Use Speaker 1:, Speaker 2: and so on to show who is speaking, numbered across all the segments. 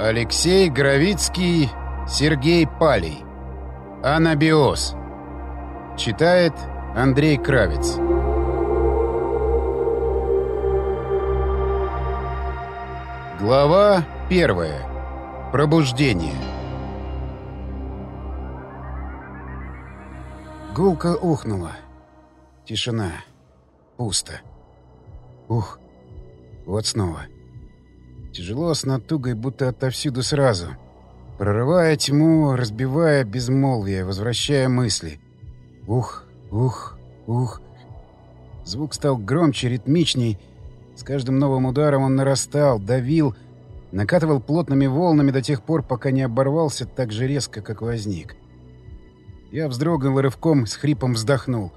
Speaker 1: Алексей Гравицкий, Сергей Палей. Анабиоз. Читает Андрей Кравец. Глава первая. Пробуждение. Гулка ухнула. Тишина. Пусто. Ух. Вот снова. Тяжело с натугой, будто отовсюду сразу. Прорывая тьму, разбивая безмолвие, возвращая мысли. Ух, ух, ух. Звук стал громче, ритмичней. С каждым новым ударом он нарастал, давил, накатывал плотными волнами до тех пор, пока не оборвался так же резко, как возник. Я вздрогнул и рывком с хрипом вздохнул.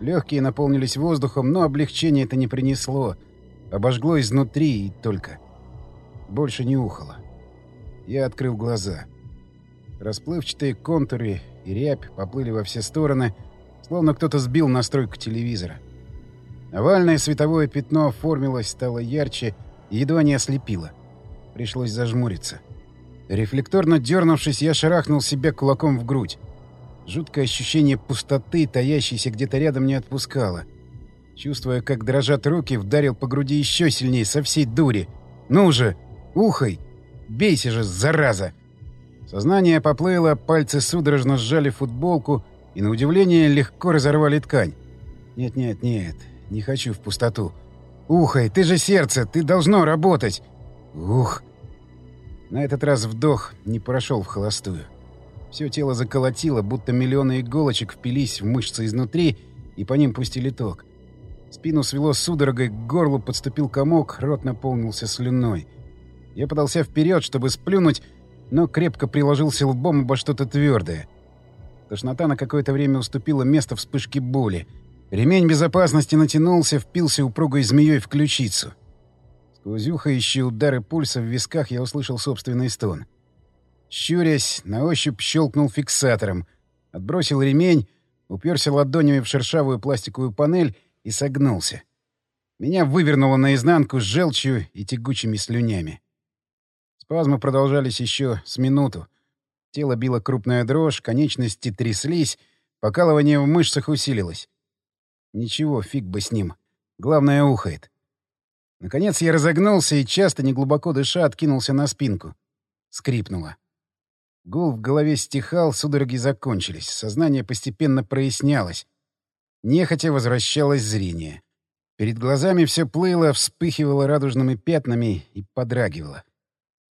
Speaker 1: Легкие наполнились воздухом, но облегчение это не принесло. Обожгло изнутри и только. Больше не ухало. Я открыл глаза. Расплывчатые контуры и рябь поплыли во все стороны, словно кто-то сбил настройку телевизора. Овальное световое пятно оформилось, стало ярче и едва не ослепило. Пришлось зажмуриться. Рефлекторно дернувшись, я шарахнул себя кулаком в грудь. Жуткое ощущение пустоты, таящейся где-то рядом, не отпускало. Чувствуя, как дрожат руки, вдарил по груди еще сильнее, со всей дури. «Ну же! Ухой! Бейся же, зараза!» Сознание поплыло, пальцы судорожно сжали футболку и, на удивление, легко разорвали ткань. «Нет-нет, нет, не хочу в пустоту. Ухай, ты же сердце, ты должно работать!» «Ух!» На этот раз вдох не прошел в холостую. Все тело заколотило, будто миллионы иголочек впились в мышцы изнутри и по ним пустили ток. Спину свело судорогой, к горлу подступил комок, рот наполнился слюной. Я подался вперед, чтобы сплюнуть, но крепко приложился лбом обо что-то твердое. Тошнота на какое-то время уступила место вспышке боли. Ремень безопасности натянулся, впился упругой змеей в ключицу. Сквозь ухающие удары пульса в висках я услышал собственный стон. Щурясь, на ощупь щелкнул фиксатором, отбросил ремень, уперся ладонями в шершавую пластиковую панель и согнулся. Меня вывернуло наизнанку с желчью и тягучими слюнями. Спазмы продолжались еще с минуту. Тело било крупная дрожь, конечности тряслись, покалывание в мышцах усилилось. Ничего, фиг бы с ним. Главное, ухает. Наконец я разогнулся и, часто неглубоко дыша, откинулся на спинку. Скрипнуло. Гул в голове стихал, судороги закончились, сознание постепенно прояснялось. Нехотя возвращалось зрение. Перед глазами все плыло, вспыхивало радужными пятнами и подрагивало.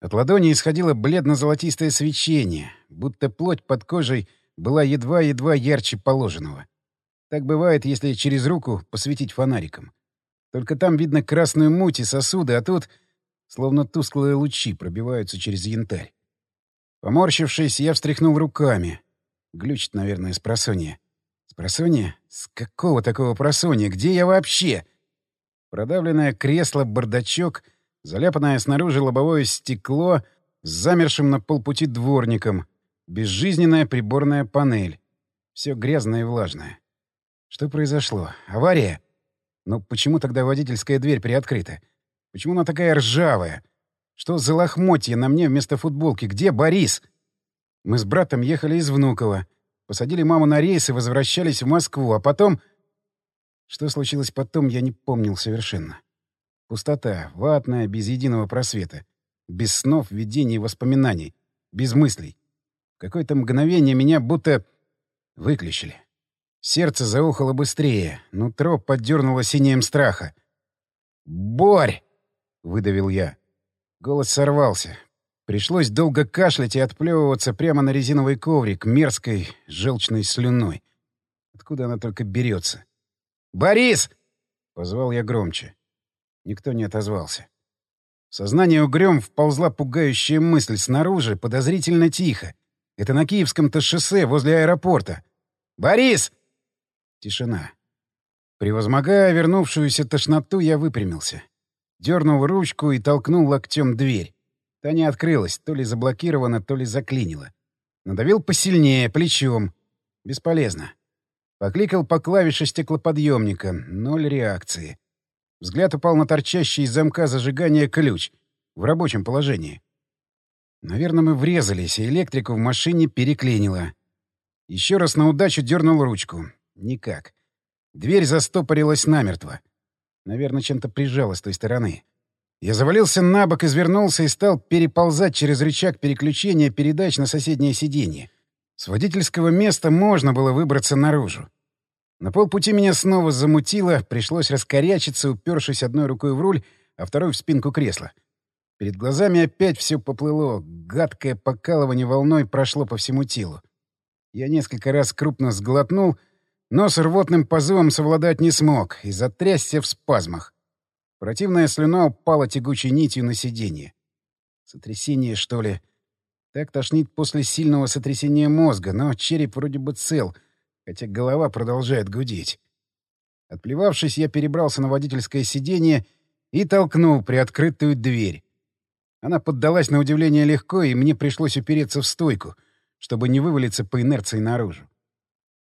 Speaker 1: От ладони исходило бледно-золотистое свечение, будто плоть под кожей была едва-едва ярче положенного. Так бывает, если через руку посветить фонариком. Только там видно красную муть и сосуды, а тут словно тусклые лучи пробиваются через янтарь. Поморщившись, я встряхнул руками. Глючит, наверное, с просонья. С просонья? С какого такого просонья? Где я вообще? Продавленное кресло, бардачок, заляпанное снаружи лобовое стекло с замершим на полпути дворником, безжизненная приборная панель. Все грязное и влажное. Что произошло? Авария? Но почему тогда водительская дверь приоткрыта? Почему она такая ржавая? Что за лохмотье на мне вместо футболки? Где Борис? Мы с братом ехали из Внуково. Посадили маму на рейс и возвращались в Москву. А потом... Что случилось потом, я не помнил совершенно. Пустота, ватная, без единого просвета. Без снов, видений и воспоминаний. Без мыслей. В какое-то мгновение меня будто выключили. Сердце заухало быстрее, нутро поддернуло синеем страха. «Борь!» — выдавил я. Голос сорвался. Пришлось долго кашлять и отплевываться прямо на резиновый коврик мерзкой желчной слюной. Откуда она только берется? «Борис!» — позвал я громче. Никто не отозвался. В сознание угрём вползла пугающая мысль. Снаружи подозрительно тихо. Это на Киевском-то шоссе возле аэропорта. «Борис!» Тишина. Превозмогая вернувшуюся тошноту, я выпрямился. Дернул ручку и толкнул локтем дверь. Та не открылась, то ли заблокирована, то ли заклинила. Надавил посильнее, плечом. Бесполезно. Покликал по клавише стеклоподъемника. Ноль реакции. Взгляд упал на торчащий из замка зажигания ключ. В рабочем положении. Наверное, мы врезались, и электрику в машине переклинило. Еще раз на удачу дернул ручку. Никак. Дверь застопорилась намертво. Наверное, чем-то прижалась с той стороны. Я завалился на бок, извернулся и стал переползать через рычаг переключения передач на соседнее сиденье. С водительского места можно было выбраться наружу. На полпути меня снова замутило, пришлось раскорячиться, упершись одной рукой в руль, а второй в спинку кресла. Перед глазами опять все поплыло, гадкое покалывание волной прошло по всему телу. Я несколько раз крупно сглотнул, но с рвотным позывом совладать не смог и затрясся в спазмах. Противная слюна упала тягучей нитью на сиденье. Сотрясение, что ли? Так тошнит после сильного сотрясения мозга, но череп вроде бы цел, хотя голова продолжает гудеть. Отплевавшись, я перебрался на водительское сиденье и толкнул приоткрытую дверь. Она поддалась на удивление легко, и мне пришлось упереться в стойку, чтобы не вывалиться по инерции наружу.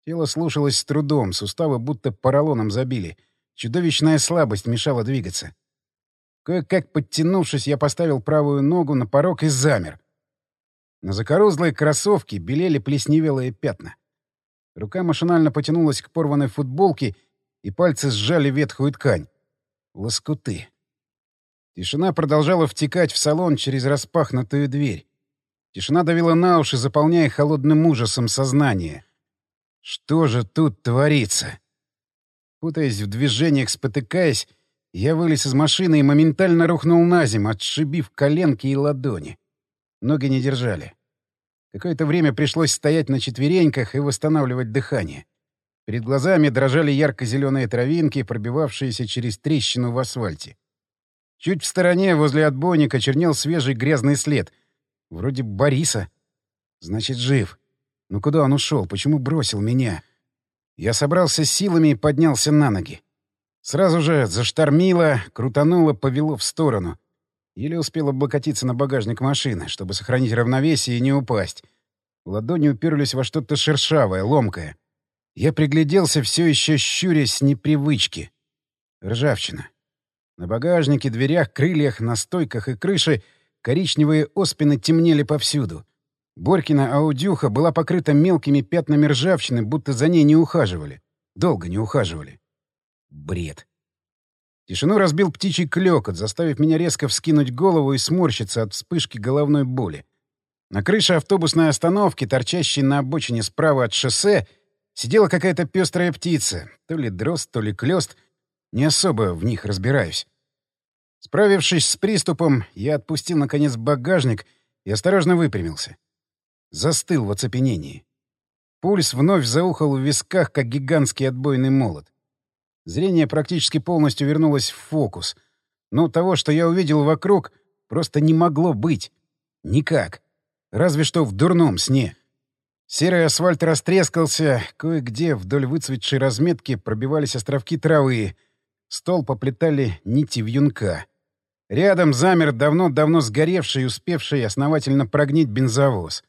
Speaker 1: Тело слушалось с трудом, суставы будто поролоном забили. Чудовищная слабость мешала двигаться. Кое-как подтянувшись, я поставил правую ногу на порог и замер. На закорузлой кроссовке белели плесневелые пятна. Рука машинально потянулась к порванной футболке, и пальцы сжали ветхую ткань. Лоскуты. Тишина продолжала втекать в салон через распахнутую дверь. Тишина давила на уши, заполняя холодным ужасом сознание. Что же тут творится? Путаясь в движениях, спотыкаясь, я вылез из машины и моментально рухнул на землю, отшибив коленки и ладони. Ноги не держали. Какое-то время пришлось стоять на четвереньках и восстанавливать дыхание. Перед глазами дрожали ярко-зеленые травинки, пробивавшиеся через трещину в асфальте. Чуть в стороне, возле отбойника, чернел свежий грязный след. Вроде Бориса. Значит, жив. Но куда он ушел? Почему бросил меня? Я собрался силами и поднялся на ноги. Сразу же заштормило, крутануло, повело в сторону. Еле успел облокотиться на багажник машины, чтобы сохранить равновесие и не упасть. Ладони уперлись во что-то шершавое, ломкое. Я пригляделся, все еще щурясь с непривычки. Ржавчина. На багажнике, дверях, крыльях, на стойках и крыше коричневые оспины темнели повсюду. Борькина аудюха была покрыта мелкими пятнами ржавчины, будто за ней не ухаживали. Долго не ухаживали. Бред. Тишину разбил птичий клёкот, заставив меня резко вскинуть голову и сморщиться от вспышки головной боли. На крыше автобусной остановки, торчащей на обочине справа от шоссе, сидела какая-то пестрая птица, то ли дрозд, то ли клёст, не особо в них разбираюсь. Справившись с приступом, я отпустил, наконец, багажник и осторожно выпрямился. Застыл в оцепенении. Пульс вновь заухал в висках, как гигантский отбойный молот. Зрение практически полностью вернулось в фокус. Но того, что я увидел вокруг, просто не могло быть. Никак. Разве что в дурном сне. Серый асфальт растрескался, кое-где вдоль выцветшей разметки пробивались островки травы. Стол поплетали нити вьюнка. Рядом замер давно-давно сгоревший и успевший основательно прогнить бензовоз.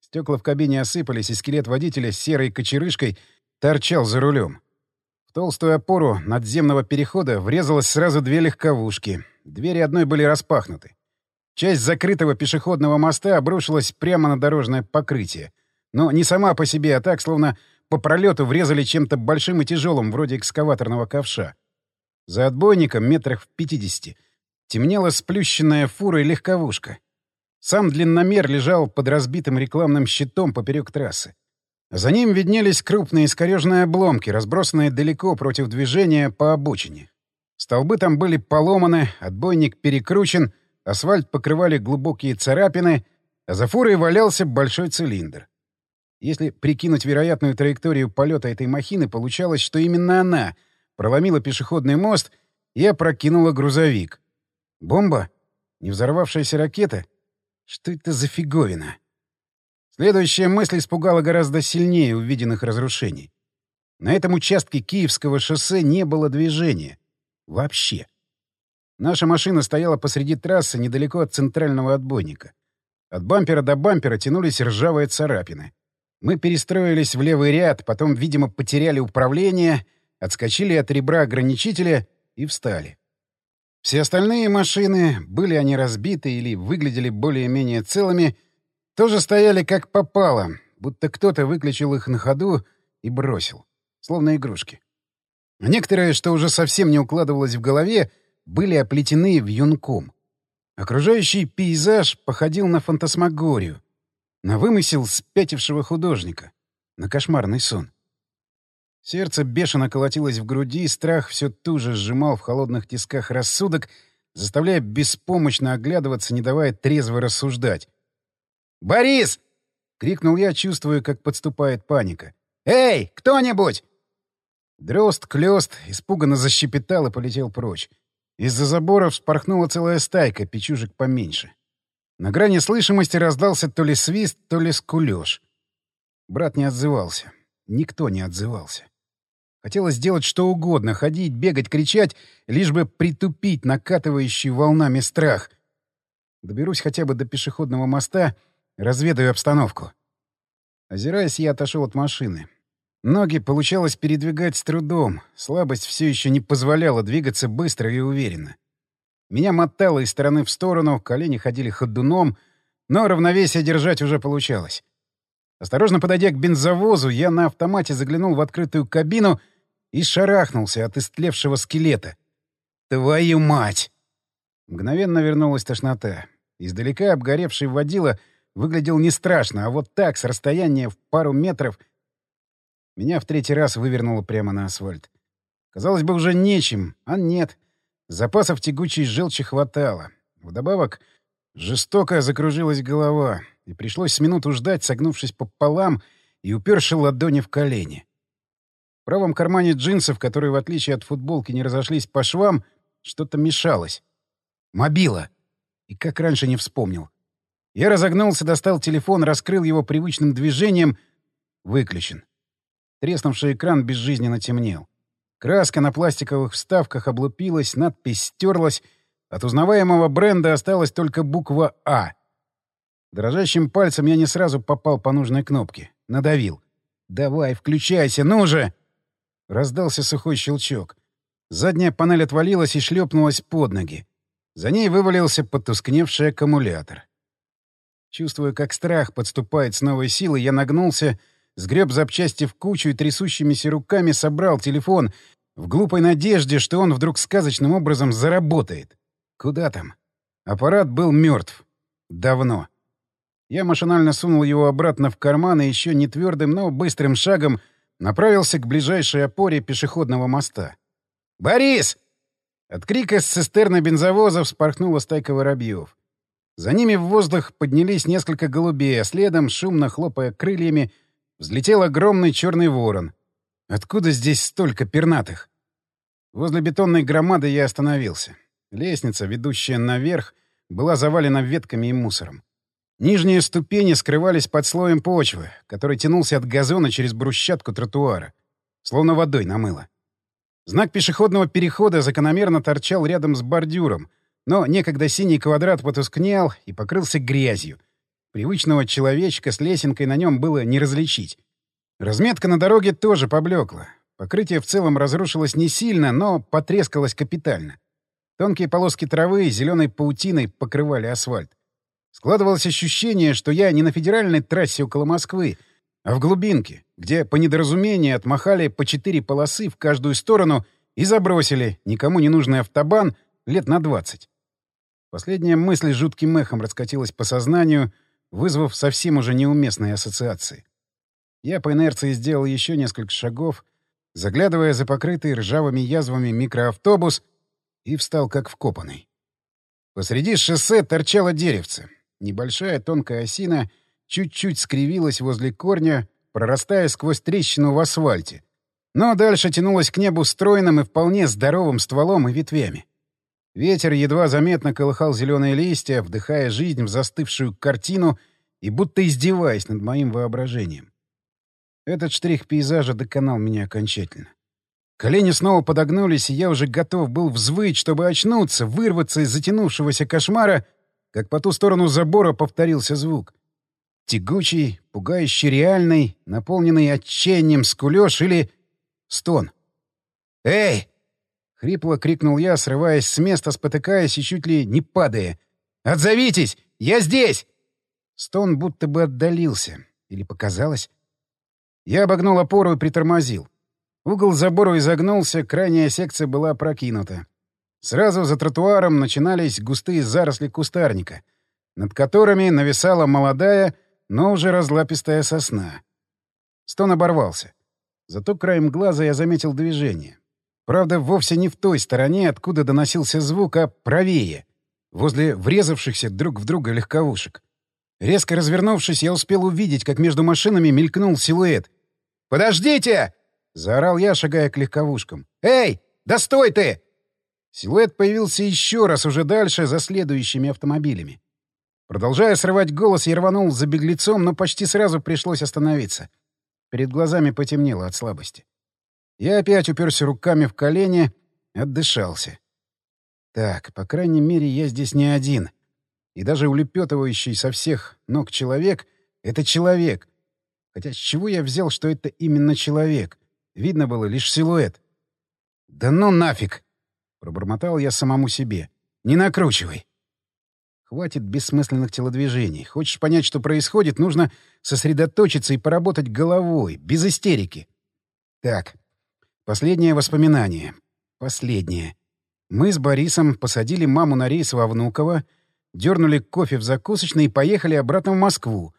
Speaker 1: Стекла в кабине осыпались, и скелет водителя с серой кочерышкой торчал за рулем. Толстую опору надземного перехода врезалось сразу две легковушки. Двери одной были распахнуты. Часть закрытого пешеходного моста обрушилась прямо на дорожное покрытие. Но не сама по себе, а так, словно по пролету врезали чем-то большим и тяжелым, вроде экскаваторного ковша. За отбойником, метрах в пятидесяти, темнела сплющенная фура и легковушка. Сам длинномер лежал под разбитым рекламным щитом поперек трассы. За ним виднелись крупные искорежные обломки, разбросанные далеко против движения по обочине. Столбы там были поломаны, отбойник перекручен, асфальт покрывали глубокие царапины, а за фурой валялся большой цилиндр. Если прикинуть вероятную траекторию полета этой махины, получалось, что именно она проломила пешеходный мост и опрокинула грузовик. Бомба? Не взорвавшаяся ракета? Что это за фиговина? Следующая мысль испугала гораздо сильнее увиденных разрушений. На этом участке Киевского шоссе не было движения. Вообще. Наша машина стояла посреди трассы недалеко от центрального отбойника. От бампера до бампера тянулись ржавые царапины. Мы перестроились в левый ряд, потом, видимо, потеряли управление, отскочили от ребра ограничителя и встали. Все остальные машины, были они разбиты или выглядели более-менее целыми, тоже стояли как попало, будто кто-то выключил их на ходу и бросил, словно игрушки. А некоторые, что уже совсем не укладывалось в голове, были оплетены вьюнком. Окружающий пейзаж походил на фантасмагорию, на вымысел спятившего художника, на кошмарный сон. Сердце бешено колотилось в груди, страх все туже сжимал в холодных тисках рассудок, заставляя беспомощно оглядываться, не давая трезво рассуждать. «Борис!» — крикнул я, чувствуя, как подступает паника. «Эй, кто-нибудь!» Дрозд-клёст испуганно защепетал и полетел прочь. Из-за забора вспорхнула целая стайка, печужек поменьше. На грани слышимости раздался то ли свист, то ли скулёж. Брат не отзывался. Никто не отзывался. Хотелось сделать что угодно — ходить, бегать, кричать, лишь бы притупить накатывающий волнами страх. Доберусь хотя бы до пешеходного моста, разведаю обстановку. Озираясь, я отошел от машины. Ноги получалось передвигать с трудом, слабость все еще не позволяла двигаться быстро и уверенно. Меня мотало из стороны в сторону, колени ходили ходуном, но равновесие держать уже получалось. Осторожно подойдя к бензовозу, я на автомате заглянул в открытую кабину и шарахнулся от истлевшего скелета. «Твою мать!» Мгновенно вернулась тошнота. Издалека обгоревший водила выглядел не страшно, а вот так, с расстояния в пару метров, меня в третий раз вывернуло прямо на асфальт. Казалось бы, уже нечем, а нет. Запасов тягучей желчи хватало. Вдобавок, жестоко закружилась голова, и пришлось с минуту ждать, согнувшись пополам и уперши ладони в колени. В правом кармане джинсов, которые, в отличие от футболки, не разошлись по швам, что-то мешалось. Мобила! И как раньше не вспомнил. Я разогнулся, достал телефон, раскрыл его привычным движением. Выключен. Треснувший экран безжизненно темнел. Краска на пластиковых вставках облупилась, надпись стерлась. От узнаваемого бренда осталась только буква «А». Дрожащим пальцем я не сразу попал по нужной кнопке. Надавил. «Давай, включайся, ну же!» Раздался сухой щелчок. Задняя панель отвалилась и шлепнулась под ноги. За ней вывалился потускневший аккумулятор. Чувствуя, как страх подступает с новой силой, я нагнулся Сгреб запчасти в кучу и трясущимися руками собрал телефон в глупой надежде, что он вдруг сказочным образом заработает. Куда там? Аппарат был мертв. Давно. Я машинально сунул его обратно в карман и еще не твердым, но быстрым шагом направился к ближайшей опоре пешеходного моста. «Борис!» От крика с цистерны бензовоза вспорхнула стайка воробьев. За ними в воздух поднялись несколько голубей, а следом, шумно хлопая крыльями, Взлетел огромный черный ворон. Откуда здесь столько пернатых? Возле бетонной громады я остановился. Лестница, ведущая наверх, была завалена ветками и мусором. Нижние ступени скрывались под слоем почвы, который тянулся от газона через брусчатку тротуара. Словно водой намыло. Знак пешеходного перехода закономерно торчал рядом с бордюром, но некогда синий квадрат потускнел и покрылся грязью, Привычного человечка с лесенкой на нем было не различить. Разметка на дороге тоже поблекла. Покрытие в целом разрушилось не сильно, но потрескалось капитально. Тонкие полоски травы зеленой паутиной покрывали асфальт. Складывалось ощущение, что я не на федеральной трассе около Москвы, а в глубинке, где по недоразумению отмахали по четыре полосы в каждую сторону и забросили никому не нужный автобан лет на двадцать. Последняя мысль жутким эхом раскатилась по сознанию — вызвав совсем уже неуместные ассоциации. Я по инерции сделал еще несколько шагов, заглядывая за покрытый ржавыми язвами микроавтобус, и встал как вкопанный. Посреди шоссе торчало деревце. Небольшая тонкая осина чуть-чуть скривилась возле корня, прорастая сквозь трещину в асфальте. Но дальше тянулась к небу стройным и вполне здоровым стволом и ветвями. Ветер едва заметно колыхал зеленые листья, вдыхая жизнь в застывшую картину и будто издеваясь над моим воображением. Этот штрих пейзажа доконал меня окончательно. Колени снова подогнулись, и я уже готов был взвыть, чтобы очнуться, вырваться из затянувшегося кошмара, как по ту сторону забора повторился звук. Тягучий, пугающий реальный, наполненный отчаянием скулёж или стон. «Эй!» Хрипло крикнул я, срываясь с места, спотыкаясь и чуть ли не падая. «Отзовитесь! Я здесь!» Стон будто бы отдалился. Или показалось? Я обогнул опору и притормозил. Угол забора изогнулся, крайняя секция была прокинута. Сразу за тротуаром начинались густые заросли кустарника, над которыми нависала молодая, но уже разлапистая сосна. Стон оборвался. Зато краем глаза я заметил движение. Правда, вовсе не в той стороне, откуда доносился звук, а правее, возле врезавшихся друг в друга легковушек. Резко развернувшись, я успел увидеть, как между машинами мелькнул силуэт. «Подождите!» — заорал я, шагая к легковушкам. «Эй, да стой ты!» Силуэт появился еще раз уже дальше, за следующими автомобилями. Продолжая срывать голос, я рванул за беглецом, но почти сразу пришлось остановиться. Перед глазами потемнело от слабости. Я опять уперся руками в колени, отдышался. Так, по крайней мере, я здесь не один. И даже улепетывающий со всех ног человек — это человек. Хотя с чего я взял, что это именно человек? Видно было лишь силуэт. «Да ну нафиг!» — пробормотал я самому себе. «Не накручивай!» Хватит бессмысленных телодвижений. Хочешь понять, что происходит, нужно сосредоточиться и поработать головой, без истерики. Так, последнее воспоминание. Последнее. Мы с Борисом посадили маму на рейс во Внуково, дернули кофе в закусочной и поехали обратно в Москву.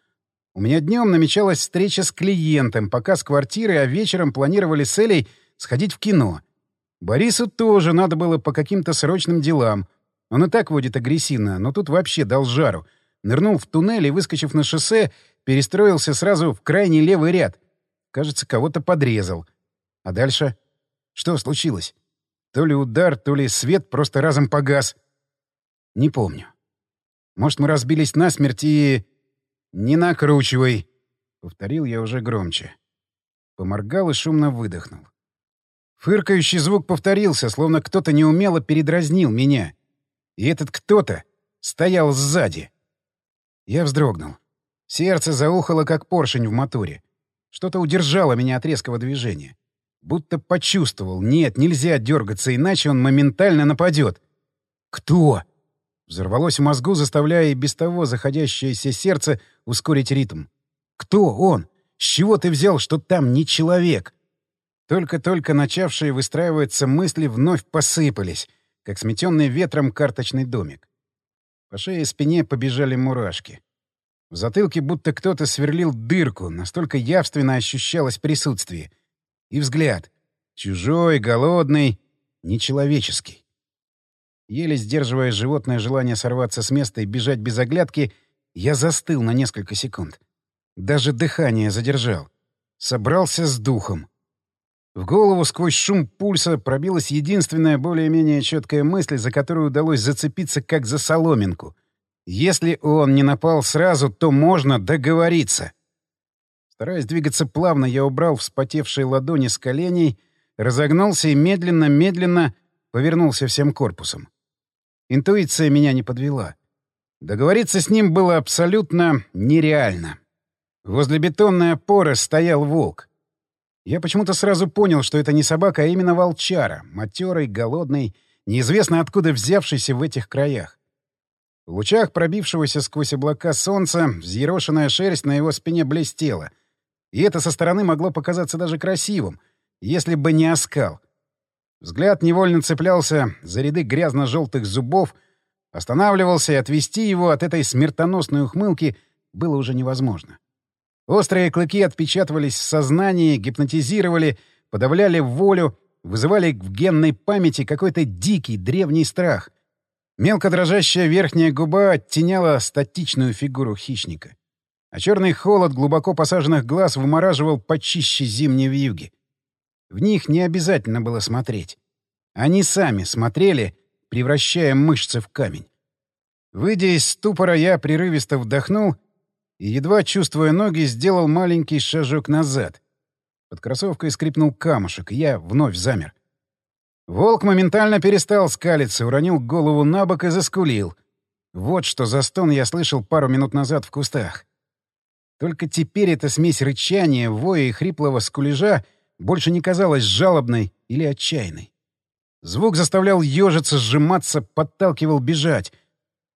Speaker 1: У меня днем намечалась встреча с клиентом, пока с квартиры, а вечером планировали с Элей сходить в кино. Борису тоже надо было по каким-то срочным делам. Он и так водит агрессивно, но тут вообще дал жару. Нырнул в туннель и, выскочив на шоссе, перестроился сразу в крайний левый ряд. Кажется, кого-то подрезал. А дальше? Что случилось? То ли удар, то ли свет просто разом погас. Не помню. Может, мы разбились насмерть и... «Не накручивай!» — повторил я уже громче. Поморгал и шумно выдохнул. Фыркающий звук повторился, словно кто-то неумело передразнил меня. И этот кто-то стоял сзади. Я вздрогнул. Сердце заухало, как поршень в моторе. Что-то удержало меня от резкого движения. Будто почувствовал. Нет, нельзя дергаться, иначе он моментально нападет. «Кто?» Взорвалось в мозгу, заставляя и без того заходящееся сердце ускорить ритм. «Кто он? С чего ты взял, что там не человек?» Только-только начавшие выстраиваться мысли вновь посыпались, как сметенный ветром карточный домик. По шее и спине побежали мурашки. В затылке будто кто-то сверлил дырку, настолько явственно ощущалось присутствие. И взгляд. Чужой, голодный, нечеловеческий. Еле сдерживая животное желание сорваться с места и бежать без оглядки, я застыл на несколько секунд. Даже дыхание задержал. Собрался с духом. В голову сквозь шум пульса пробилась единственная более-менее четкая мысль, за которую удалось зацепиться как за соломинку. Если он не напал сразу, то можно договориться. Стараясь двигаться плавно, я убрал вспотевшие ладони с коленей, разогнулся и медленно-медленно повернулся всем корпусом. Интуиция меня не подвела. Договориться с ним было абсолютно нереально. Возле бетонной опоры стоял волк. Я почему-то сразу понял, что это не собака, а именно волчара, матерый, голодный, неизвестно откуда взявшийся в этих краях. В лучах пробившегося сквозь облака солнца взъерошенная шерсть на его спине блестела. И это со стороны могло показаться даже красивым, если бы не оскал — Взгляд невольно цеплялся за ряды грязно-желтых зубов, останавливался, и отвести его от этой смертоносной ухмылки было уже невозможно. Острые клыки отпечатывались в сознании, гипнотизировали, подавляли волю, вызывали в генной памяти какой-то дикий древний страх. Мелко дрожащая верхняя губа оттеняла статичную фигуру хищника. А черный холод глубоко посаженных глаз вымораживал почище зимней вьюги. В них не обязательно было смотреть. Они сами смотрели, превращая мышцы в камень. Выйдя из ступора, я прерывисто вдохнул и, едва чувствуя ноги, сделал маленький шажок назад. Под кроссовкой скрипнул камушек, и я вновь замер. Волк моментально перестал скалиться, уронил голову на бок и заскулил. Вот что за стон я слышал пару минут назад в кустах. Только теперь эта смесь рычания, воя и хриплого скулежа — больше не казалась жалобной или отчаянной. Звук заставлял ежиться, сжиматься, подталкивал бежать.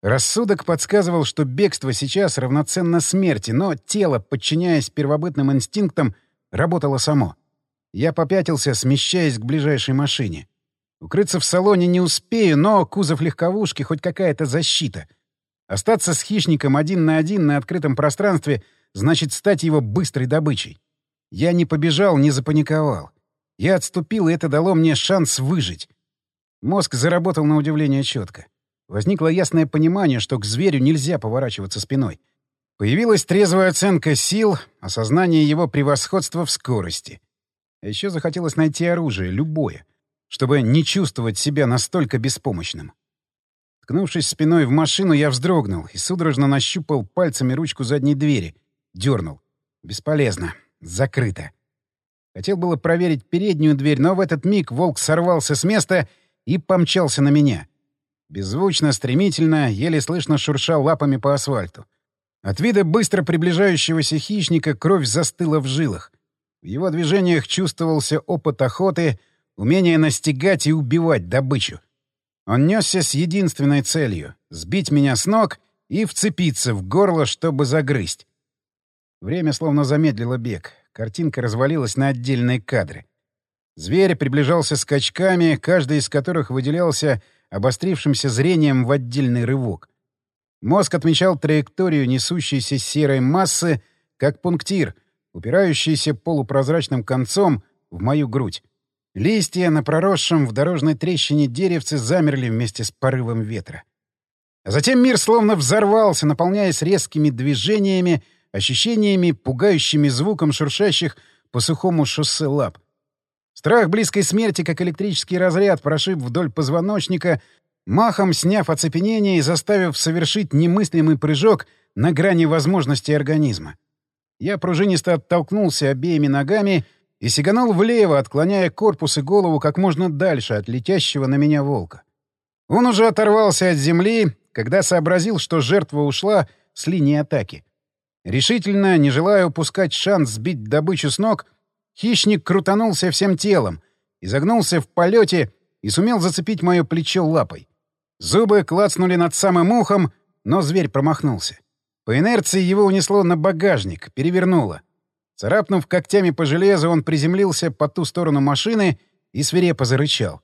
Speaker 1: Рассудок подсказывал, что бегство сейчас равноценно смерти, но тело, подчиняясь первобытным инстинктам, работало само. Я попятился, смещаясь к ближайшей машине. Укрыться в салоне не успею, но кузов легковушки — хоть какая-то защита. Остаться с хищником один на один на открытом пространстве — значит стать его быстрой добычей. Я не побежал, не запаниковал. Я отступил, и это дало мне шанс выжить. Мозг заработал на удивление четко. Возникло ясное понимание, что к зверю нельзя поворачиваться спиной. Появилась трезвая оценка сил, осознание его превосходства в скорости. А еще захотелось найти оружие, любое, чтобы не чувствовать себя настолько беспомощным. Ткнувшись спиной в машину, я вздрогнул и судорожно нащупал пальцами ручку задней двери. Дернул. Бесполезно. Закрыто. Хотел было проверить переднюю дверь, но в этот миг волк сорвался с места и помчался на меня. Беззвучно, стремительно, еле слышно шуршал лапами по асфальту. От вида быстро приближающегося хищника кровь застыла в жилах. В его движениях чувствовался опыт охоты, умение настигать и убивать добычу. Он несся с единственной целью — сбить меня с ног и вцепиться в горло, чтобы загрызть. Время словно замедлило бег. Картинка развалилась на отдельные кадры. Зверь приближался скачками, каждый из которых выделялся обострившимся зрением в отдельный рывок. Мозг отмечал траекторию несущейся серой массы, как пунктир, упирающийся полупрозрачным концом в мою грудь. Листья на проросшем в дорожной трещине деревце замерли вместе с порывом ветра. А затем мир словно взорвался, наполняясь резкими движениями, ощущениями, пугающими звуком шуршащих по сухому шоссе лап. Страх близкой смерти, как электрический разряд, прошиб вдоль позвоночника, махом сняв оцепенение и заставив совершить немыслимый прыжок на грани возможностей организма. Я пружинисто оттолкнулся обеими ногами и сиганул влево, отклоняя корпус и голову как можно дальше от летящего на меня волка. Он уже оторвался от земли, когда сообразил, что жертва ушла с линии атаки. Решительно, не желая упускать шанс сбить добычу с ног, хищник крутанулся всем телом, изогнулся в полете и сумел зацепить мое плечо лапой. Зубы клацнули над самым ухом, но зверь промахнулся. По инерции его унесло на багажник, перевернуло. Царапнув когтями по железу, он приземлился по ту сторону машины и свирепо зарычал.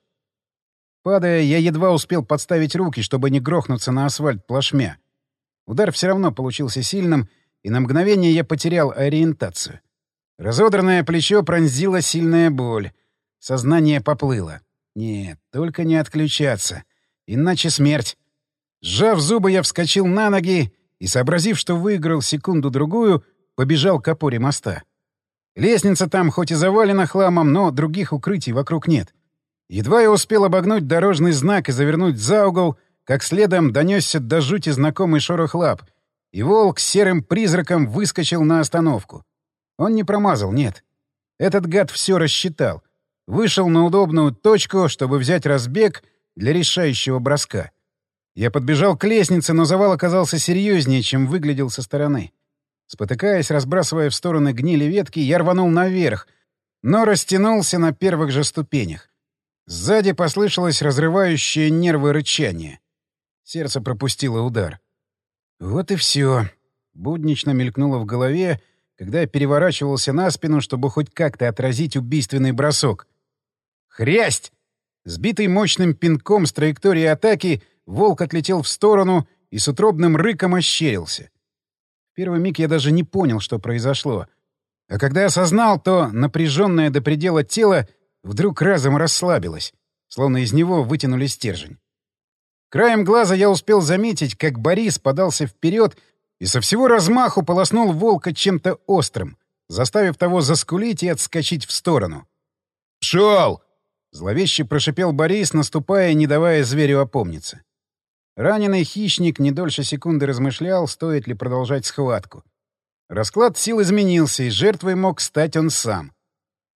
Speaker 1: Падая, я едва успел подставить руки, чтобы не грохнуться на асфальт плашмя. Удар все равно получился сильным, и на мгновение я потерял ориентацию. Разодранное плечо пронзила сильная боль. Сознание поплыло. Нет, только не отключаться. Иначе смерть. Сжав зубы, я вскочил на ноги и, сообразив, что выиграл секунду-другую, побежал к опоре моста. Лестница там хоть и завалена хламом, но других укрытий вокруг нет. Едва я успел обогнуть дорожный знак и завернуть за угол, как следом донесся до жути знакомый шорох лап — и волк серым призраком выскочил на остановку. Он не промазал, нет. Этот гад все рассчитал. Вышел на удобную точку, чтобы взять разбег для решающего броска. Я подбежал к лестнице, но завал оказался серьезнее, чем выглядел со стороны. Спотыкаясь, разбрасывая в стороны гнили ветки, я рванул наверх, но растянулся на первых же ступенях. Сзади послышалось разрывающее нервы рычание. Сердце пропустило удар. Вот и все. Буднично мелькнуло в голове, когда я переворачивался на спину, чтобы хоть как-то отразить убийственный бросок. Хрясть! Сбитый мощным пинком с траектории атаки, волк отлетел в сторону и с утробным рыком ощерился. В первый миг я даже не понял, что произошло. А когда осознал, то напряженное до предела тело вдруг разом расслабилось, словно из него вытянули стержень. Краем глаза я успел заметить, как Борис подался вперед и со всего размаху полоснул волка чем-то острым, заставив того заскулить и отскочить в сторону. «Пшел!» — зловеще прошипел Борис, наступая, не давая зверю опомниться. Раненый хищник не дольше секунды размышлял, стоит ли продолжать схватку. Расклад сил изменился, и жертвой мог стать он сам.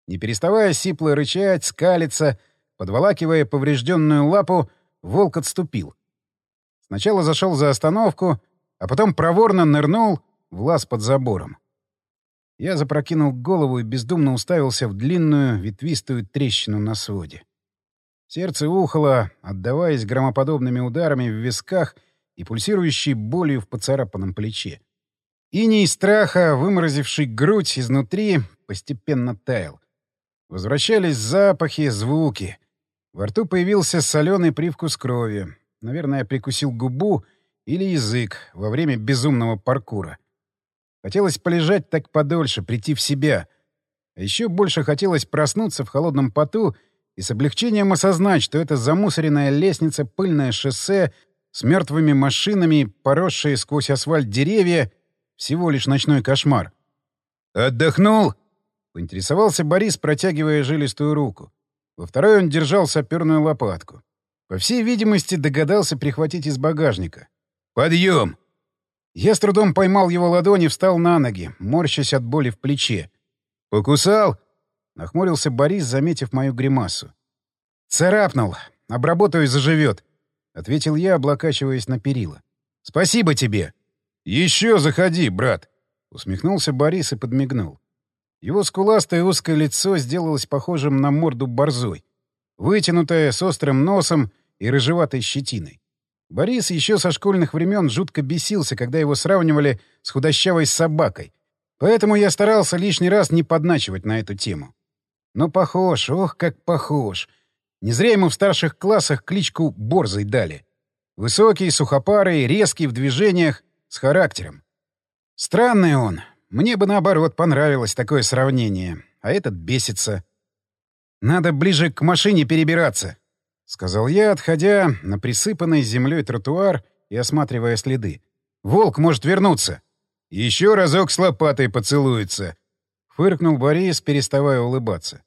Speaker 1: Не переставая сипло рычать, скалиться, подволакивая поврежденную лапу, волк отступил. Сначала зашел за остановку, а потом проворно нырнул в лаз под забором. Я запрокинул голову и бездумно уставился в длинную ветвистую трещину на своде. Сердце ухало, отдаваясь громоподобными ударами в висках и пульсирующей болью в поцарапанном плече. Иней страха, выморозивший грудь изнутри, постепенно таял. Возвращались запахи, звуки. Во рту появился соленый привкус крови. Наверное, прикусил губу или язык во время безумного паркура. Хотелось полежать так подольше, прийти в себя. А еще больше хотелось проснуться в холодном поту и с облегчением осознать, что это замусоренная лестница, пыльное шоссе с мертвыми машинами, поросшие сквозь асфальт деревья — всего лишь ночной кошмар. «Отдохнул?» — поинтересовался Борис, протягивая жилистую руку. Во второй он держал саперную лопатку. По всей видимости, догадался прихватить из багажника. «Подъем!» Я с трудом поймал его ладони встал на ноги, морщась от боли в плече. «Покусал?» — нахмурился Борис, заметив мою гримасу. «Царапнул. Обработаю и заживет», — ответил я, облокачиваясь на перила. «Спасибо тебе!» «Еще заходи, брат!» — усмехнулся Борис и подмигнул. Его скуластое узкое лицо сделалось похожим на морду борзой, вытянутое, с острым носом и рыжеватой щетиной. Борис еще со школьных времен жутко бесился, когда его сравнивали с худощавой собакой, поэтому я старался лишний раз не подначивать на эту тему. Но похож, ох, как похож. Не зря ему в старших классах кличку Борзой дали. Высокий, сухопарый, резкий в движениях, с характером. Странный он. Мне бы, наоборот, понравилось такое сравнение. А этот бесится. «Надо ближе к машине перебираться», — сказал я, отходя на присыпанный землей тротуар и осматривая следы. «Волк может вернуться». «Еще разок с лопатой поцелуется», — фыркнул Борис, переставая улыбаться.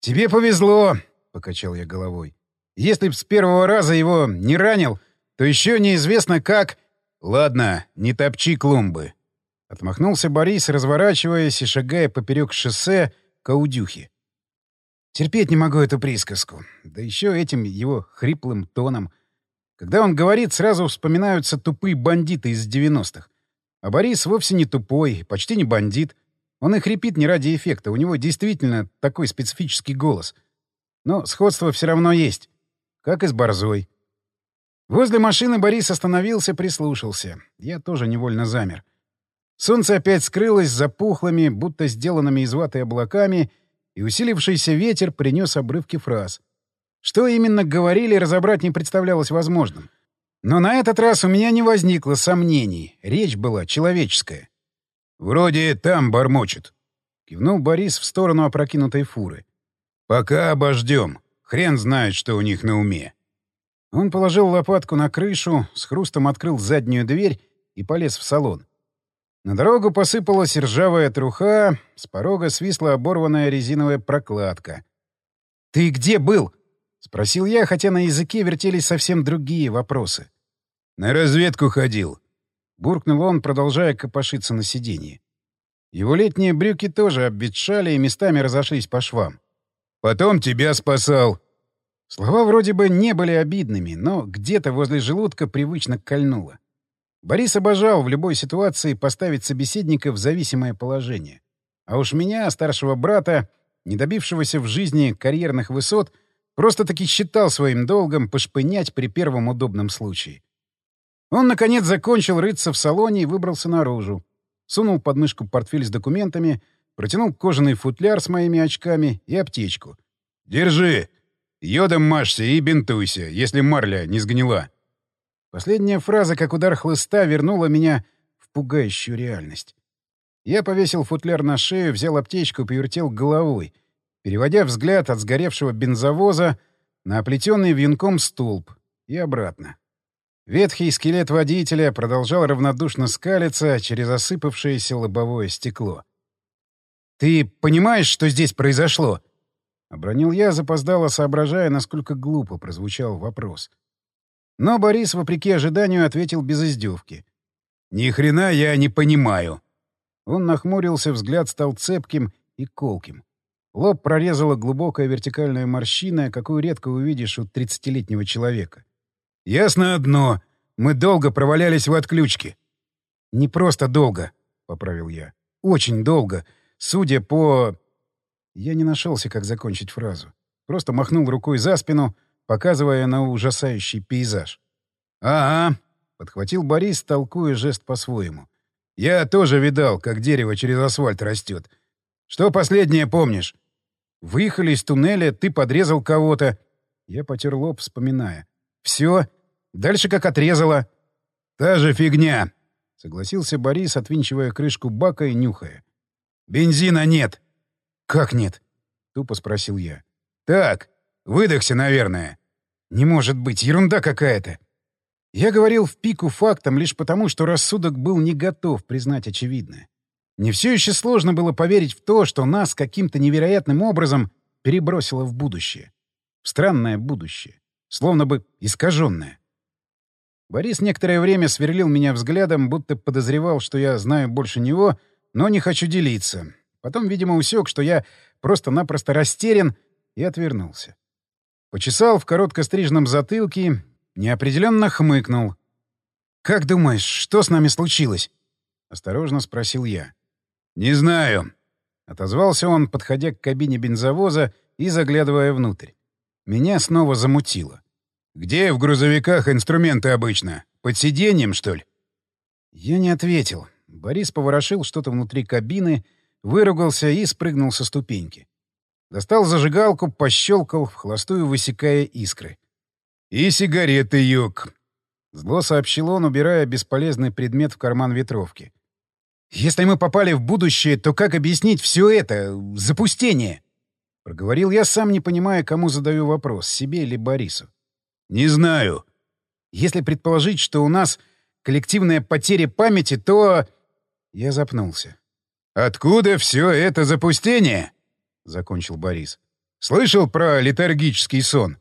Speaker 1: «Тебе повезло», — покачал я головой. «Если б с первого раза его не ранил, то еще неизвестно как...» «Ладно, не топчи клумбы». Отмахнулся Борис, разворачиваясь и шагая поперек шоссе к аудюхе. Терпеть не могу эту присказку. Да еще этим его хриплым тоном. Когда он говорит, сразу вспоминаются тупые бандиты из 90-х. А Борис вовсе не тупой, почти не бандит. Он и хрипит не ради эффекта. У него действительно такой специфический голос. Но сходство все равно есть. Как и с Борзой. Возле машины Борис остановился, прислушался. Я тоже невольно замер. Солнце опять скрылось за пухлыми, будто сделанными из ваты облаками, и усилившийся ветер принес обрывки фраз. Что именно говорили, разобрать не представлялось возможным. Но на этот раз у меня не возникло сомнений. Речь была человеческая. «Вроде там бормочет», — кивнул Борис в сторону опрокинутой фуры. «Пока обождем. Хрен знает, что у них на уме». Он положил лопатку на крышу, с хрустом открыл заднюю дверь и полез в салон. На дорогу посыпалась ржавая труха, с порога свисла оборванная резиновая прокладка. «Ты где был?» — спросил я, хотя на языке вертелись совсем другие вопросы. «На разведку ходил», — буркнул он, продолжая копошиться на сиденье. Его летние брюки тоже обветшали и местами разошлись по швам. «Потом тебя спасал», Слова вроде бы не были обидными, но где-то возле желудка привычно кольнуло. Борис обожал в любой ситуации поставить собеседника в зависимое положение. А уж меня, старшего брата, не добившегося в жизни карьерных высот, просто-таки считал своим долгом пошпынять при первом удобном случае. Он, наконец, закончил рыться в салоне и выбрался наружу. Сунул под мышку портфель с документами, протянул кожаный футляр с моими очками и аптечку. «Держи!» Йодом мажься и бинтуйся, если марля не сгнила. Последняя фраза, как удар хлыста, вернула меня в пугающую реальность. Я повесил футляр на шею, взял аптечку и повертел головой, переводя взгляд от сгоревшего бензовоза на оплетенный венком столб и обратно. Ветхий скелет водителя продолжал равнодушно скалиться через осыпавшееся лобовое стекло. «Ты понимаешь, что здесь произошло?» Обронил я, запоздало соображая, насколько глупо прозвучал вопрос. Но Борис, вопреки ожиданию, ответил без издевки. «Ни хрена я не понимаю!» Он нахмурился, взгляд стал цепким и колким. Лоб прорезала глубокая вертикальная морщина, какую редко увидишь у тридцатилетнего человека. «Ясно одно. Мы долго провалялись в отключке». «Не просто долго», — поправил я. «Очень долго. Судя по...» Я не нашелся, как закончить фразу. Просто махнул рукой за спину, показывая на ужасающий пейзаж. «Ага», — подхватил Борис, толкуя жест по-своему. «Я тоже видал, как дерево через асфальт растет. Что последнее помнишь?» «Выехали из туннеля, ты подрезал кого-то». Я потер лоб, вспоминая. «Все. Дальше как отрезало». «Та же фигня», — согласился Борис, отвинчивая крышку бака и нюхая. «Бензина нет». «Как нет?» — тупо спросил я. «Так, выдохся, наверное». «Не может быть, ерунда какая-то». Я говорил в пику фактом лишь потому, что рассудок был не готов признать очевидное. Мне все еще сложно было поверить в то, что нас каким-то невероятным образом перебросило в будущее. В странное будущее. Словно бы искаженное. Борис некоторое время сверлил меня взглядом, будто подозревал, что я знаю больше него, но не хочу делиться. Потом, видимо, усек, что я просто-напросто растерян, и отвернулся. Почесал в короткострижном затылке, неопределенно хмыкнул. «Как думаешь, что с нами случилось?» — осторожно спросил я. «Не знаю», — отозвался он, подходя к кабине бензовоза и заглядывая внутрь. Меня снова замутило. «Где в грузовиках инструменты обычно? Под сиденьем, что ли?» Я не ответил. Борис поворошил что-то внутри кабины, выругался и спрыгнул со ступеньки. Достал зажигалку, пощелкал, в холостую высекая искры. «И сигареты, Юг!» Зло сообщил он, убирая бесполезный предмет в карман ветровки. «Если мы попали в будущее, то как объяснить все это? Запустение?» Проговорил я, сам не понимая, кому задаю вопрос, себе или Борису. «Не знаю». «Если предположить, что у нас коллективная потеря памяти, то...» Я запнулся. «Откуда все это запустение?» — закончил Борис. «Слышал про летаргический сон?»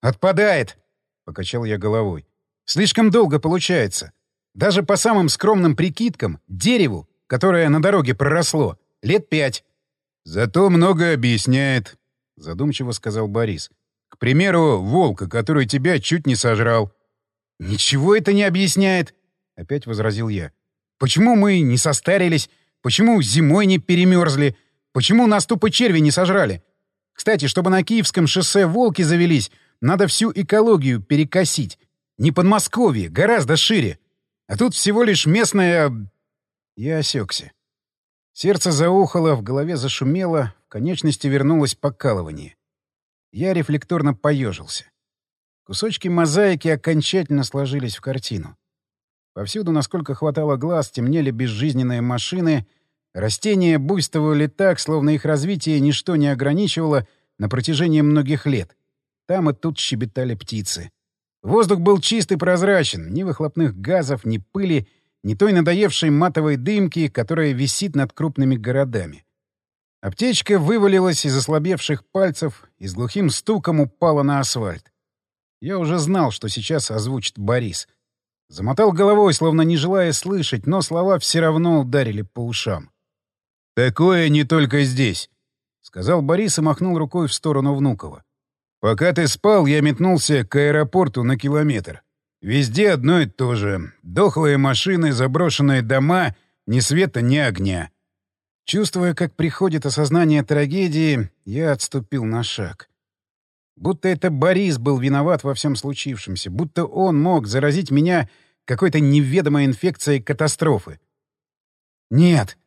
Speaker 1: «Отпадает!» — покачал я головой. «Слишком долго получается. Даже по самым скромным прикидкам, дереву, которое на дороге проросло, лет пять». «Зато много объясняет», — задумчиво сказал Борис. «К примеру, волка, который тебя чуть не сожрал». «Ничего это не объясняет», — опять возразил я. «Почему мы не состарились? Почему зимой не перемерзли? Почему нас тупо черви не сожрали? Кстати, чтобы на Киевском шоссе волки завелись, надо всю экологию перекосить. Не Подмосковье, гораздо шире. А тут всего лишь местная... Я осекся. Сердце заухало, в голове зашумело, в конечности вернулось покалывание. Я рефлекторно поежился. Кусочки мозаики окончательно сложились в картину. Повсюду, насколько хватало глаз, темнели безжизненные машины, растения буйствовали так, словно их развитие ничто не ограничивало на протяжении многих лет. Там и тут щебетали птицы. Воздух был чист и прозрачен, ни выхлопных газов, ни пыли, ни той надоевшей матовой дымки, которая висит над крупными городами. Аптечка вывалилась из ослабевших пальцев и с глухим стуком упала на асфальт. Я уже знал, что сейчас озвучит Борис — Замотал головой, словно не желая слышать, но слова все равно ударили по ушам. «Такое не только здесь», — сказал Борис и махнул рукой в сторону Внукова. «Пока ты спал, я метнулся к аэропорту на километр. Везде одно и то же. Дохлые машины, заброшенные дома, ни света, ни огня». Чувствуя, как приходит осознание трагедии, я отступил на шаг. Будто это Борис был виноват во всем случившемся, будто он мог заразить меня какой-то неведомой инфекцией катастрофы. «Нет!» —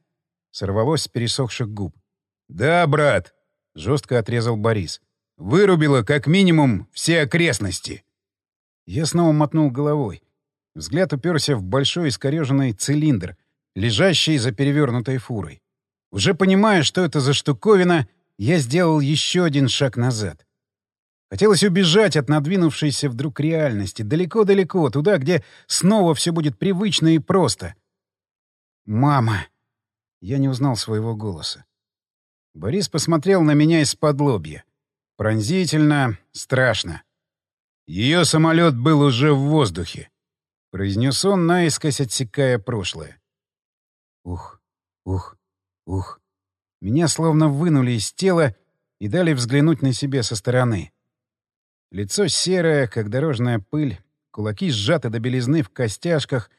Speaker 1: сорвалось с пересохших губ. «Да, брат!» — жестко отрезал Борис. «Вырубило как минимум все окрестности!» Я снова мотнул головой. Взгляд уперся в большой искореженный цилиндр, лежащий за перевернутой фурой. Уже понимая, что это за штуковина, я сделал еще один шаг назад. Хотелось убежать от надвинувшейся вдруг реальности, далеко-далеко, туда, где снова все будет привычно и просто. «Мама!» Я не узнал своего голоса. Борис посмотрел на меня из-под лобья. Пронзительно, страшно. Ее самолет был уже в воздухе, — произнес он, наискось отсекая прошлое. Ух, ух, ух. Меня словно вынули из тела и дали взглянуть на себя со стороны. Лицо серое, как дорожная пыль, кулаки сжаты до белизны в костяшках,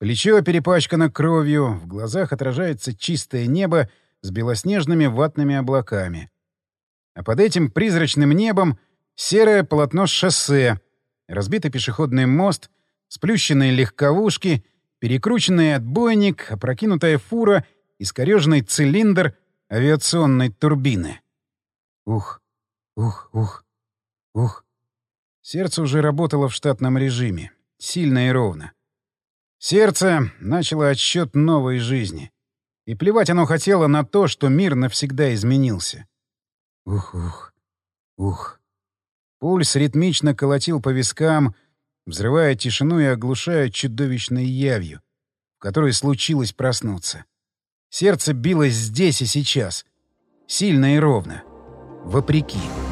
Speaker 1: плечо перепачкано кровью, в глазах отражается чистое небо с белоснежными ватными облаками. А под этим призрачным небом Серое полотно шоссе, разбитый пешеходный мост, сплющенные легковушки, перекрученный отбойник, опрокинутая фура, искореженный цилиндр авиационной турбины. Ух, ух, ух, ух. Сердце уже работало в штатном режиме, сильно и ровно. Сердце начало отсчет новой жизни. И плевать оно хотело на то, что мир навсегда изменился. Ух-ух, ух. Пульс ритмично колотил по вискам, взрывая тишину и оглушая чудовищной явью, в которой случилось проснуться. Сердце билось здесь и сейчас. Сильно и ровно. Вопреки. Вопреки.